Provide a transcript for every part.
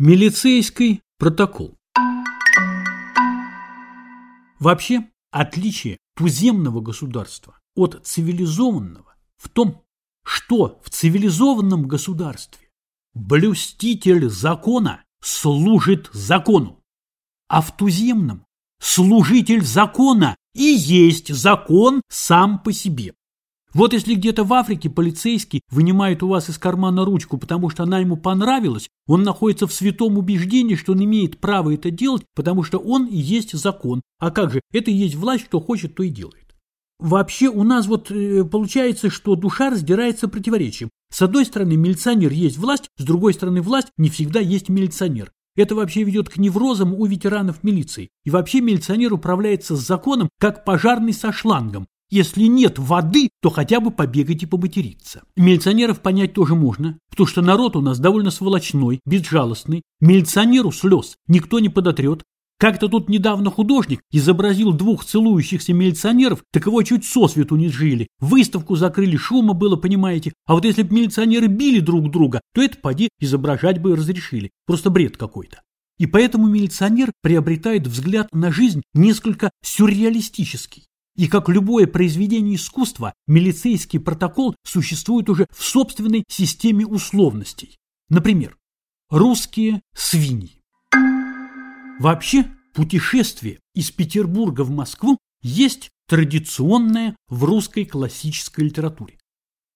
Милицейский протокол. Вообще, отличие туземного государства от цивилизованного в том, что в цивилизованном государстве блюститель закона служит закону, а в туземном служитель закона и есть закон сам по себе. Вот если где-то в Африке полицейский вынимает у вас из кармана ручку, потому что она ему понравилась, он находится в святом убеждении, что он имеет право это делать, потому что он и есть закон. А как же, это и есть власть, что хочет, то и делает. Вообще у нас вот э, получается, что душа раздирается противоречием. С одной стороны, милиционер есть власть, с другой стороны, власть не всегда есть милиционер. Это вообще ведет к неврозам у ветеранов милиции. И вообще милиционер управляется с законом, как пожарный со шлангом. Если нет воды, то хотя бы побегать и поматериться. Милиционеров понять тоже можно, потому что народ у нас довольно сволочной, безжалостный. Милиционеру слез никто не подотрет. Как-то тут недавно художник изобразил двух целующихся милиционеров, так его чуть сосвету не сжили. Выставку закрыли, шума было, понимаете. А вот если бы милиционеры били друг друга, то это, поди, изображать бы разрешили. Просто бред какой-то. И поэтому милиционер приобретает взгляд на жизнь несколько сюрреалистический. И как любое произведение искусства, милицейский протокол существует уже в собственной системе условностей. Например, русские свиньи. Вообще, путешествие из Петербурга в Москву есть традиционное в русской классической литературе.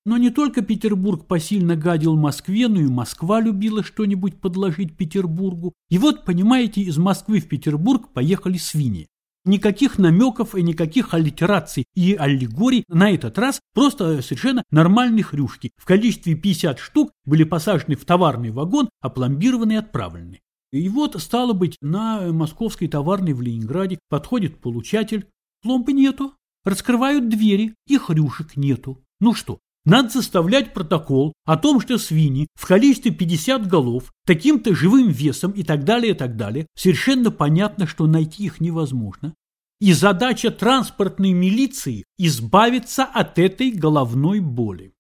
Но не только Петербург посильно гадил Москве, но и Москва любила что-нибудь подложить Петербургу. И вот, понимаете, из Москвы в Петербург поехали свиньи. Никаких намеков и никаких аллитераций и аллегорий на этот раз, просто совершенно нормальные хрюшки. В количестве 50 штук были посажены в товарный вагон, опломбированы и отправлены. И вот, стало быть, на московской товарной в Ленинграде подходит получатель. Пломбы нету. Раскрывают двери, и хрюшек нету. Ну что, надо составлять протокол о том, что свиньи в количестве 50 голов, таким-то живым весом и так далее, и так далее. Совершенно понятно, что найти их невозможно. И задача транспортной милиции – избавиться от этой головной боли.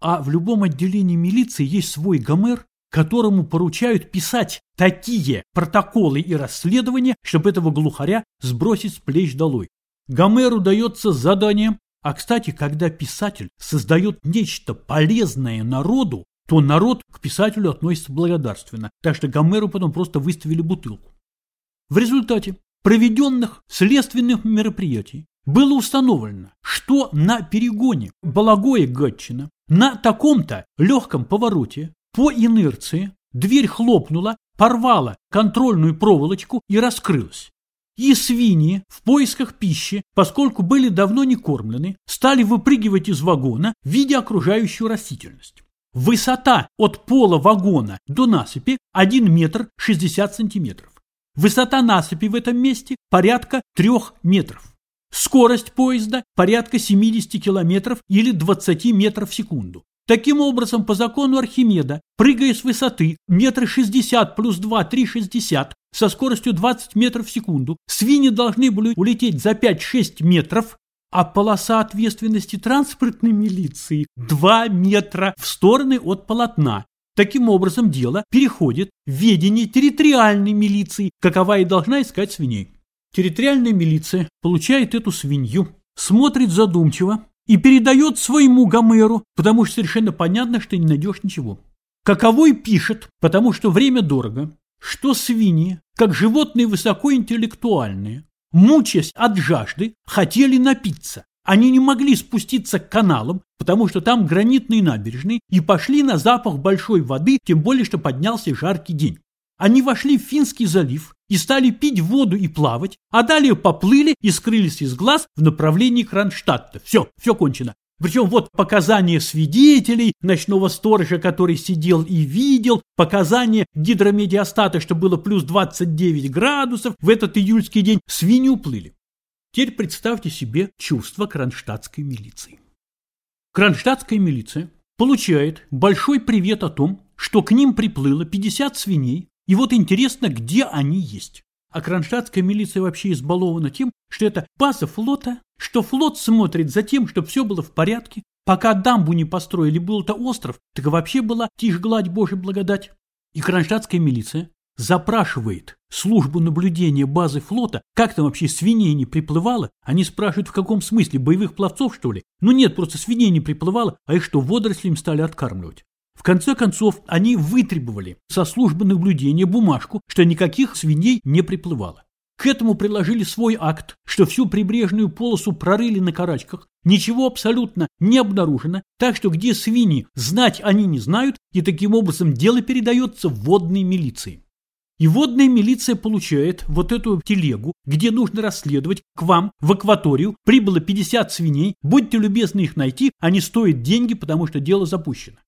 А в любом отделении милиции есть свой Гомер, которому поручают писать такие протоколы и расследования, чтобы этого глухаря сбросить с плеч долой. Гомеру дается задание а, кстати, когда писатель создает нечто полезное народу, то народ к писателю относится благодарственно, так что Гомеру потом просто выставили бутылку. В результате проведенных следственных мероприятий было установлено, что на перегоне Балагоя-Гатчина на таком-то легком повороте по инерции дверь хлопнула, порвала контрольную проволочку и раскрылась. И свиньи в поисках пищи, поскольку были давно не кормлены, стали выпрыгивать из вагона, видя окружающую растительность. Высота от пола вагона до насыпи 1 метр 60 сантиметров. Высота насыпи в этом месте порядка 3 метров. Скорость поезда порядка 70 километров или 20 метров в секунду. Таким образом, по закону Архимеда, прыгая с высоты метры 60 плюс 2, 3,60 со скоростью 20 метров в секунду, свиньи должны были улететь за 5-6 метров, а полоса ответственности транспортной милиции 2 метра в стороны от полотна. Таким образом, дело переходит в ведение территориальной милиции, какова и должна искать свиней. Территориальная милиция получает эту свинью, смотрит задумчиво, и передает своему Гомеру, потому что совершенно понятно, что не найдешь ничего. Каковой пишет, потому что время дорого, что свиньи, как животные высокоинтеллектуальные, мучаясь от жажды, хотели напиться. Они не могли спуститься к каналам, потому что там гранитные набережные, и пошли на запах большой воды, тем более, что поднялся жаркий день. Они вошли в Финский залив и стали пить воду и плавать, а далее поплыли и скрылись из глаз в направлении Кронштадта. Все, все кончено. Причем вот показания свидетелей, ночного сторожа, который сидел и видел, показания гидромедиастата, что было плюс 29 градусов, в этот июльский день свиньи уплыли. Теперь представьте себе чувство кронштадтской милиции. Кронштадтская милиция получает большой привет о том, что к ним приплыло 50 свиней, и вот интересно, где они есть. А кронштадтская милиция вообще избалована тем, что это база флота, что флот смотрит за тем, чтобы все было в порядке. Пока дамбу не построили, был-то остров, так вообще была тишь гладь Божья благодать. И кронштадтская милиция запрашивает службу наблюдения базы флота, как там вообще свиней не приплывало, они спрашивают, в каком смысле, боевых пловцов, что ли? Ну нет, просто свиней не приплывало, а их что, водорослям стали откармливать? В конце концов, они вытребовали со службы наблюдения бумажку, что никаких свиней не приплывало. К этому приложили свой акт, что всю прибрежную полосу прорыли на карачках, ничего абсолютно не обнаружено, так что где свиньи, знать они не знают, и таким образом дело передается водной милиции. И водная милиция получает вот эту телегу, где нужно расследовать, к вам в акваторию прибыло 50 свиней, будьте любезны их найти, они стоят деньги, потому что дело запущено.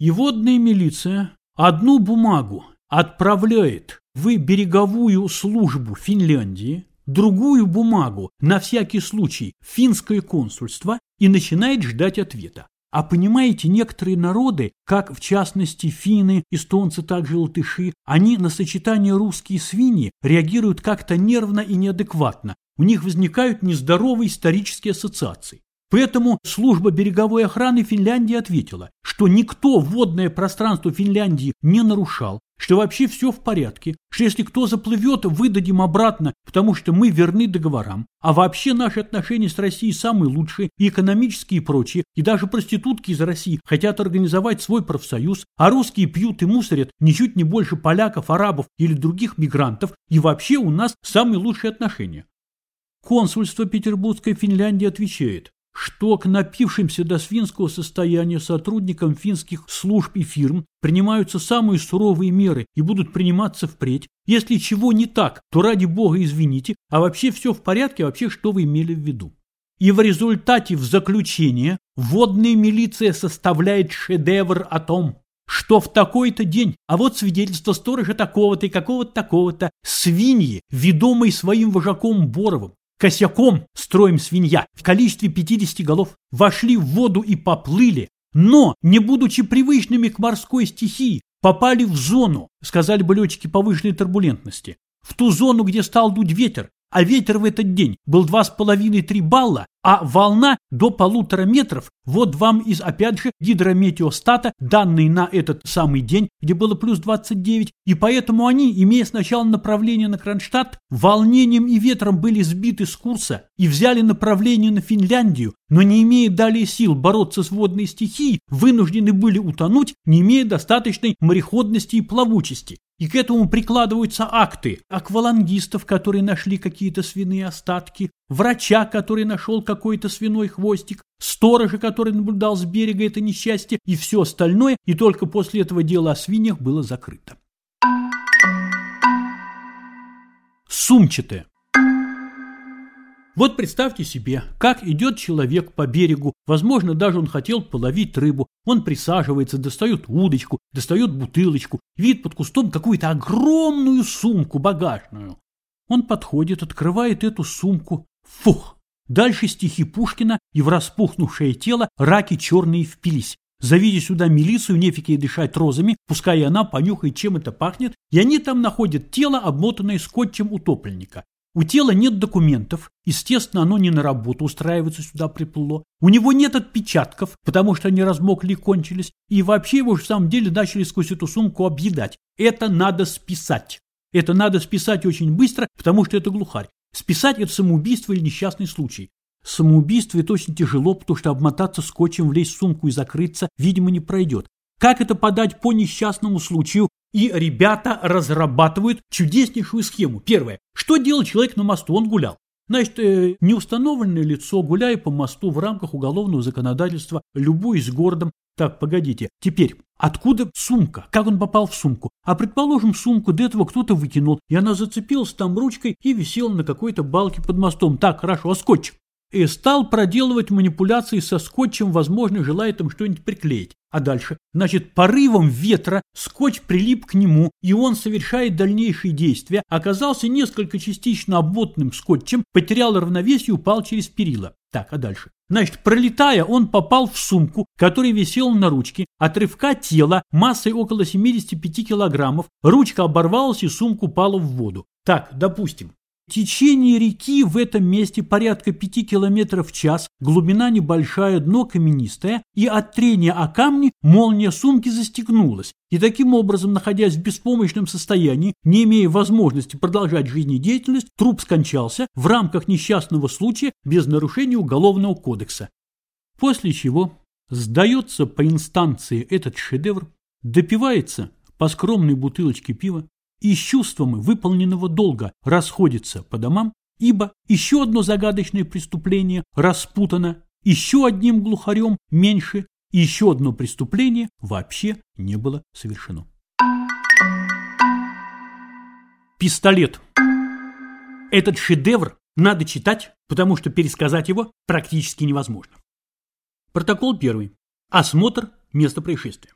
И водная милиция одну бумагу отправляет в береговую службу Финляндии, другую бумагу на всякий случай финское консульство и начинает ждать ответа. А понимаете, некоторые народы, как в частности финны, эстонцы, также латыши, они на сочетание русские свиньи реагируют как-то нервно и неадекватно. У них возникают нездоровые исторические ассоциации. Поэтому служба береговой охраны Финляндии ответила, что никто водное пространство Финляндии не нарушал, что вообще все в порядке, что если кто заплывет, выдадим обратно, потому что мы верны договорам, а вообще наши отношения с Россией самые лучшие, и экономические и прочие, и даже проститутки из России хотят организовать свой профсоюз, а русские пьют и мусорят ничуть не больше поляков, арабов или других мигрантов, и вообще у нас самые лучшие отношения. Консульство Петербургской Финляндии отвечает, что к напившимся до свинского состояния сотрудникам финских служб и фирм принимаются самые суровые меры и будут приниматься впредь. Если чего не так, то ради бога извините, а вообще все в порядке, а вообще что вы имели в виду. И в результате в заключение водная милиция составляет шедевр о том, что в такой-то день, а вот свидетельство сторожа такого-то и какого-то такого-то, свиньи, ведомые своим вожаком Боровым, косяком строим свинья. В количестве 50 голов, вошли в воду и поплыли, но, не будучи привычными к морской стихии, попали в зону, сказали бы летчики повышенной турбулентности, в ту зону, где стал дуть ветер, а ветер в этот день был 2,5-3 балла, а волна до полутора метров. Вот вам из, опять же, гидрометеостата данные на этот самый день, где было плюс 29, и поэтому они, имея сначала направление на Кронштадт, волнением и ветром были сбиты с курса и взяли направление на Финляндию, но не имея далее сил бороться с водной стихией, вынуждены были утонуть, не имея достаточной мореходности и плавучести. И к этому прикладываются акты аквалангистов, которые нашли какие-то свиные остатки, врача, который нашел какой-то свиной хвостик, сторожа, который наблюдал с берега это несчастье и все остальное, и только после этого дело о свиньях было закрыто. Сумчатое. Вот представьте себе, как идет человек по берегу, возможно, даже он хотел половить рыбу, он присаживается, достает удочку, достает бутылочку, видит под кустом какую-то огромную сумку багажную. Он подходит, открывает эту сумку. Фух! Дальше стихи Пушкина, и в распухнувшее тело раки черные впились. Завидя сюда милицию, нефиг ей дышать розами, пускай она понюхает, чем это пахнет, и они там находят тело, обмотанное скотчем утопленника. У тела нет документов, естественно, оно не на работу устраиваться сюда приплыло. У него нет отпечатков, потому что они размокли и кончились, и вообще его в самом деле начали сквозь эту сумку объедать. Это надо списать. Это надо списать очень быстро, потому что это глухарь. Списать это самоубийство или несчастный случай. Самоубийство это очень тяжело, потому что обмотаться скотчем, влезть в сумку и закрыться, видимо, не пройдет. Как это подать по несчастному случаю? И ребята разрабатывают чудеснейшую схему. Первое. Что делал человек на мосту? Он гулял. Значит, э, неустановленное лицо, гуляя по мосту в рамках уголовного законодательства, любуясь городом. Так, погодите. Теперь, откуда сумка? Как он попал в сумку? А предположим, сумку до этого кто-то выкинул, и она зацепилась там ручкой и висела на какой-то балке под мостом. Так, хорошо, а скотч? И стал проделывать манипуляции со скотчем, возможно, желая там что-нибудь приклеить. А дальше? Значит, порывом ветра скотч прилип к нему, и он, совершает дальнейшие действия, оказался несколько частично обмотанным скотчем, потерял равновесие и упал через перила. Так, а дальше? Значит, пролетая, он попал в сумку, которая висела на ручке, от рывка тела массой около 75 килограммов, ручка оборвалась и сумка упала в воду. Так, допустим. Течение реки в этом месте порядка 5 километров в час, глубина небольшая, дно каменистое, и от трения о камни молния сумки застегнулась, и таким образом, находясь в беспомощном состоянии, не имея возможности продолжать жизнедеятельность, труп скончался в рамках несчастного случая без нарушения Уголовного кодекса. После чего сдается по инстанции этот шедевр, допивается по скромной бутылочке пива, и с чувством выполненного долга расходится по домам, ибо еще одно загадочное преступление распутано, еще одним глухарем меньше, и еще одно преступление вообще не было совершено. Пистолет. Этот шедевр надо читать, потому что пересказать его практически невозможно. Протокол первый. Осмотр места происшествия.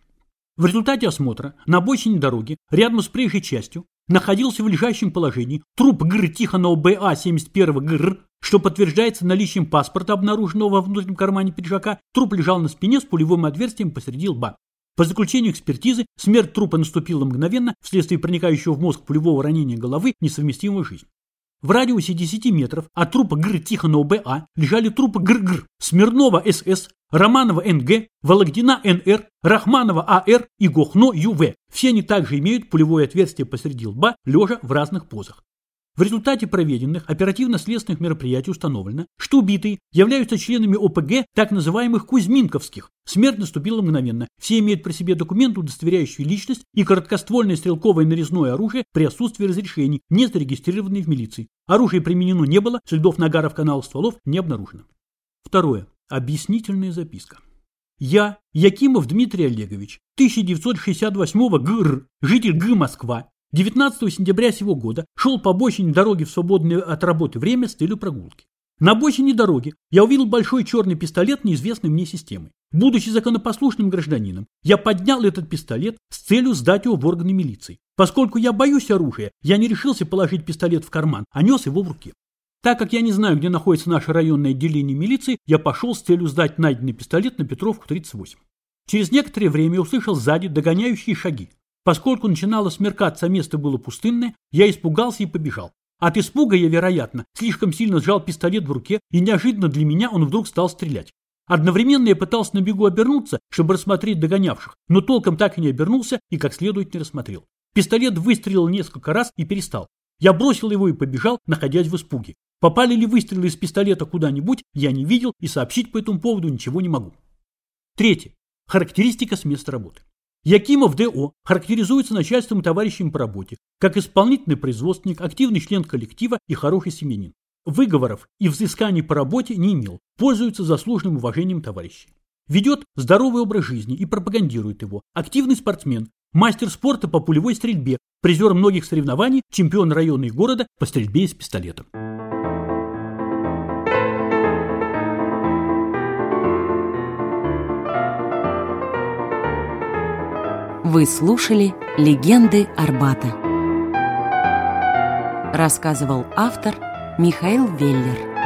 В результате осмотра на обочине дороги, рядом с проезжей частью, находился в лежащем положении труп ГР Тихонова БА 71 ГР, что подтверждается наличием паспорта, обнаруженного во внутреннем кармане пиджака. Труп лежал на спине с пулевым отверстием посреди лба. По заключению экспертизы, смерть трупа наступила мгновенно вследствие проникающего в мозг пулевого ранения головы, несовместимого с. В радиусе 10 метров от трупа ГР Тихонова БА лежали трупы ГР-ГР, Смирнова СС, Романова НГ, Вологдина НР, Рахманова АР и Гохно ЮВ. Все они также имеют пулевое отверстие посреди лба, лежа в разных позах. В результате проведенных оперативно-следственных мероприятий установлено, что убитые являются членами ОПГ так называемых Кузьминковских. Смерть наступила мгновенно. Все имеют при себе документы, удостоверяющие личность и короткоствольное стрелковое нарезное оружие при отсутствии разрешений, не зарегистрированные в милиции. Оружие применено не было, следов нагаров каналов стволов не обнаружено. Второе. Объяснительная записка. Я, Якимов Дмитрий Олегович, 1968 ГР, житель Г. Москва, 19 сентября сего года шел по обочине дороги в свободное от работы время с целью прогулки. На обочине дороги я увидел большой черный пистолет неизвестной мне системы. Будучи законопослушным гражданином, я поднял этот пистолет с целью сдать его в органы милиции. Поскольку я боюсь оружия, я не решился положить пистолет в карман, а нес его в руке. Так как я не знаю, где находится наше районное отделение милиции, я пошел с целью сдать найденный пистолет на Петровку 38. Через некоторое время я услышал сзади догоняющие шаги. Поскольку начинало смеркаться, место было пустынное, я испугался и побежал. От испуга я, вероятно, слишком сильно сжал пистолет в руке, и неожиданно для меня он вдруг стал стрелять. Одновременно я пытался на бегу обернуться, чтобы рассмотреть догонявших, но толком так и не обернулся и как следует не рассмотрел. Пистолет выстрелил несколько раз и перестал. Я бросил его и побежал, находясь в испуге. Попали ли выстрелы из пистолета куда-нибудь, я не видел и сообщить по этому поводу ничего не могу. Третье. Характеристика с места работы. Якимов ДО характеризуется начальством и товарищем по работе, как исполнительный производственник, активный член коллектива и хороший семьянин. Выговоров и взысканий по работе не имел, пользуется заслуженным уважением товарищей. Ведет здоровый образ жизни и пропагандирует его. Активный спортсмен, мастер спорта по пулевой стрельбе, призер многих соревнований, чемпион района и города по стрельбе из пистолета. Вы слушали «Легенды Арбата». Рассказывал автор Михаил Веллер.